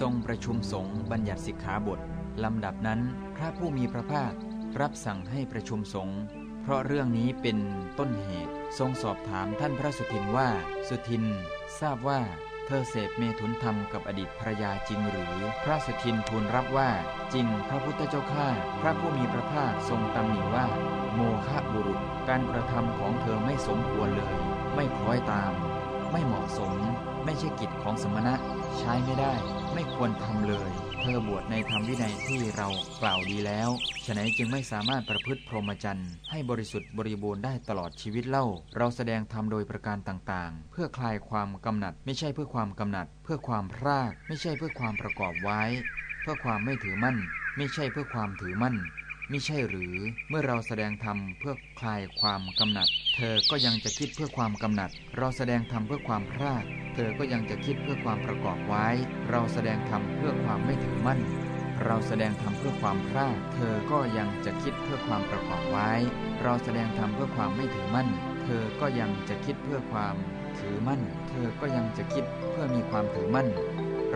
ทรงประชุมสงฆ์บัญญัติสิกขาบท ลำดับนั้นพระผู้มีพระภาครับสั่งให้ประชุมสงฆ์เพราะเรื่องนี้เป็นต้นเหตุ ทรงสอบถามท่านพระสุทินว่า สุทิน ทราบว่าเธอเสพเมถุนธรรมกับอดีตภรยาจริงหรือ พระสุทินทูลรับว่าจริงพระพุทธเจ้าข้าพระผู้มีพระภาคทรงตำหนิว่า โมฆะบุรุษ การกระทำของเธอไม่สมควรเลย ไม่คล้อยตาม ไม่เหมาะสม ไม่ใช่กิจของสมณะ ใช้ไม่ได้ ไม่ควรทำเลย เธอบวชในธรรมวินัยที่เรากล่าวดีแล้ว ฉะนั้นจึงไม่สามารถประพฤติพรหมจรรย์ให้บริสุทธิ์บริบูรณ์ได้ตลอดชีวิตเล่า เราแสดงธรรมโดยประการต่างๆ เพื่อคลายความกำหนัด ไม่ใช่เพื่อความกำหนัด เพื่อความพราก ไม่ใช่เพื่อความประกอบไว้ เพื่อความไม่ถือมั่น ไม่ใช่เพื่อความถือมั่น มิใช่หรือเมื่อเราแสดงธรรมเพื่อคลายความกำหนัด เธอก็ยังจะคิดเพื่อความกำหนัด เราแสดงธรรมเพื่อความพรากเธอก็ยังจะคิดเพื่อความประกอบไว้ เราแสดงธรรมเพื่อความไม่ถือมั่น เราแสดงธรรมเพื่อความพรากเธอก็ยังจะคิดเพื่อความประกอบไว้ เราแสดงธรรมเพื่อความไม่ถือมั่น เธอก็ยังจะคิดเพื่อความถือมั่น เธอก็ยังจะคิดเพื่อมีความถือมั่น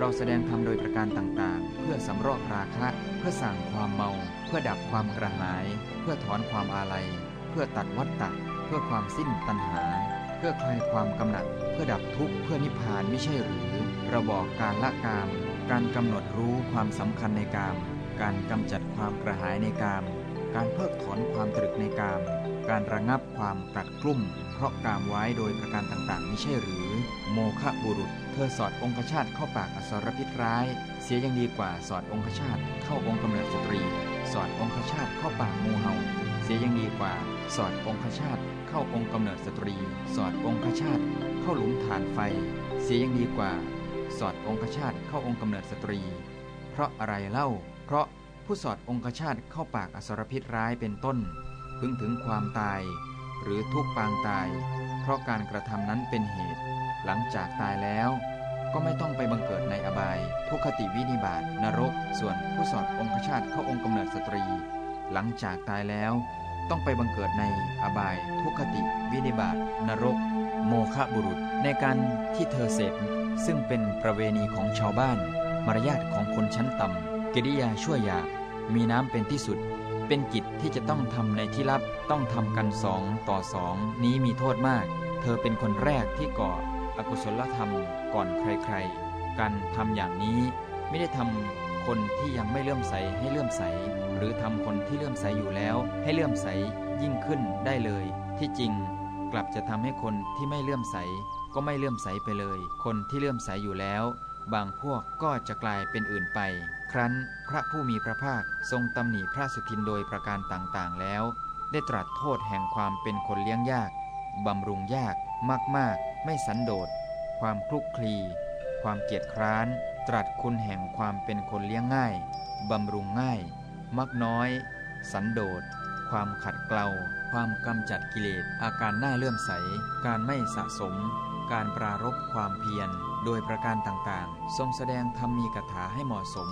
เราแสดงธรรมโดยประการต่างๆ เพื่อสำรอกราคะ เพื่อสั่งความเมา เพื่อดับความกระหาย เพื่อถอนความอาลัย เพื่อตัดวัฏฏะเพื่อความสิ้นตัณหา เพื่อคลายความกำหนัด เพื่อดับทุกข์เพื่อนิพพานไม่ใช่หรือเราบอกการละกาม การกำหนดรู้ความสำคัญในกาม การกำจัดความกระหายในกาม การเพิกถอนความตรึกในกาม การระงับความกัดกลุ่ม เพราะกามไว้โดยประการต่างๆไม่ใช่หรือ โมฆะบุรุษ เธอสอดองคชาตเข้าปากอสรพิษร้าย เสียยังดีกว่าสอดองคชาตเข้าองค์กำเนิดสตรี สอดองคชาตเข้าปากงูเห่า เสียยังดีกว่า สอดองคชาตเข้าองค์กำเนิดสตรี สอดองคชาตเข้าหลุมถ่านไฟ เสียยังดีกว่า สอดองคชาตเข้าองค์กำเนิดสตรี เพราะอะไรเล่า เพราะ ผู้สอดองคชาตเข้าปากอสรพิษร้ายเป็นต้น พึงถึงความตาย หรือทุกข์ปางตาย เพราะการกระทำนั้นเป็นเหตุ หลังจากตายแล้ว ก็ไม่ต้องไปบังเกิดในอบาย ทุกขติวินิบาตนรก ส่วนผู้สอดองคชาตเข้าองค์กำเนิดสตรี หลังจากตายแล้ว ต้องไปบังเกิดในอบาย ทุกขติวินิบาตนรก โมฆะบุรุษในการที่เธอเสพซึ่งเป็นประเวณีของชาวบ้าน มารยาทของคนชั้นต่ำกิริยาชั่วยาบ มีน้ำเป็นที่สุด เป็นกิจที่จะต้องทำในที่ลับต้องทำกันสองต่อสองนี้มีโทษมาก เธอเป็นคนแรกที่ก่ออกุศลธรรมก่อนใครๆ การทำอย่างนี้ไม่ได้ทำคนที่ยังไม่เลื่อมใสให้เลื่อมใส หรือทำคนที่เลื่อมใสอยู่แล้ว ให้เลื่อมใสยิ่งขึ้นได้เลย ที่จริงกลับจะทำให้คนที่ไม่เลื่อมใสก็ไม่เลื่อมใสไปเลย คนที่เลื่อมใสอยู่แล้ว บางพวกก็จะกลายเป็นอื่นไป ครั้นพระผู้มีพระภาคทรงตำหนิพระสุทินโดยประการต่างๆ แล้ว ได้ตรัสโทษแห่งความเป็นคนเลี้ยงยากบำรุงยากมากๆ ไม่สันโดษ ความคลุกคลี ความเกียจคร้าน ตรัสคุณแห่งความเป็นคนเลี้ยงง่ายบำรุงง่าย มักน้อย สันโดษ ความขัดเกลา ความกำจัดกิเลส อาการหน้าเลื่อมใส การไม่สะสม การปรารบความเพียร โดยประการต่างๆ ทรงแสดงธรรมมีกถาให้เหมาะสม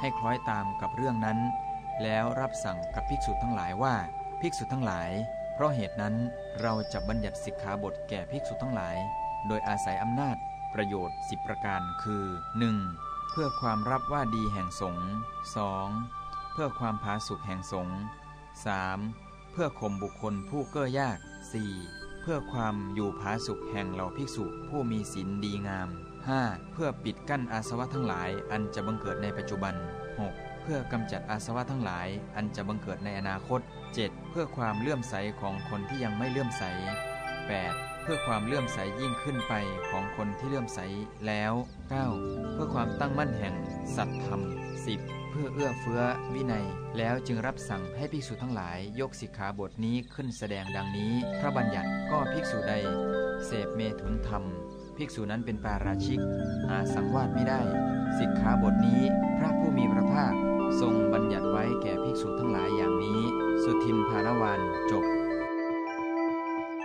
ให้คล้อยตามกับเรื่องนั้น แล้วรับสั่งกับภิกษุทั้งหลายว่า ภิกษุทั้งหลาย เพราะเหตุนั้นเราจะบัญญัติสิกขาบทแก่ภิกษุทั้งหลาย โดยอาศัยอำนาจประโยชน์ 10 ประการคือ 1. เพื่อความรับว่าดีแห่งสงฆ์ 2. เพื่อความผาสุกแห่งสงฆ์ 3. เพื่อข่มบุคคลผู้เก้อยาก 4. เพื่อความอยู่ผาสุกแห่งเหล่าภิกษุผู้มีศีลดีงาม 5. เพื่อปิดกั้นอาสวะทั้งหลาย อันจะบังเกิดในปัจจุบัน 6. เพื่อกำจัดอาสวะทั้งหลาย อันจะบังเกิดในอนาคต 7. เพื่อความเลื่อมใสของคนที่ยังไม่เลื่อมใส 8. เพื่อความเลื่อมใสยิ่งขึ้นไปของคนที่เลื่อมใสแล้ว 9. เพื่อความตั้งมั่นแห่งสัตธรรม 10. เพื่อเอื้อเฟื้อวินัย แล้วจึงรับสั่งให้ภิกษุทั้งหลายยกสิกขาบทนี้ขึ้นแสดงดังนี้ พระบัญญัติก็ภิกษุใด เสพเมถุนธรรม ภิกษุนั้นเป็นปาราชิกหาสังวาสไม่ได้ สิกขาบทนี้พระผู้มีพระภาค ทรงบัญญัติไว้แก่ภิกษุทั้งหลายอย่างนี้ สุทินพารวานจบ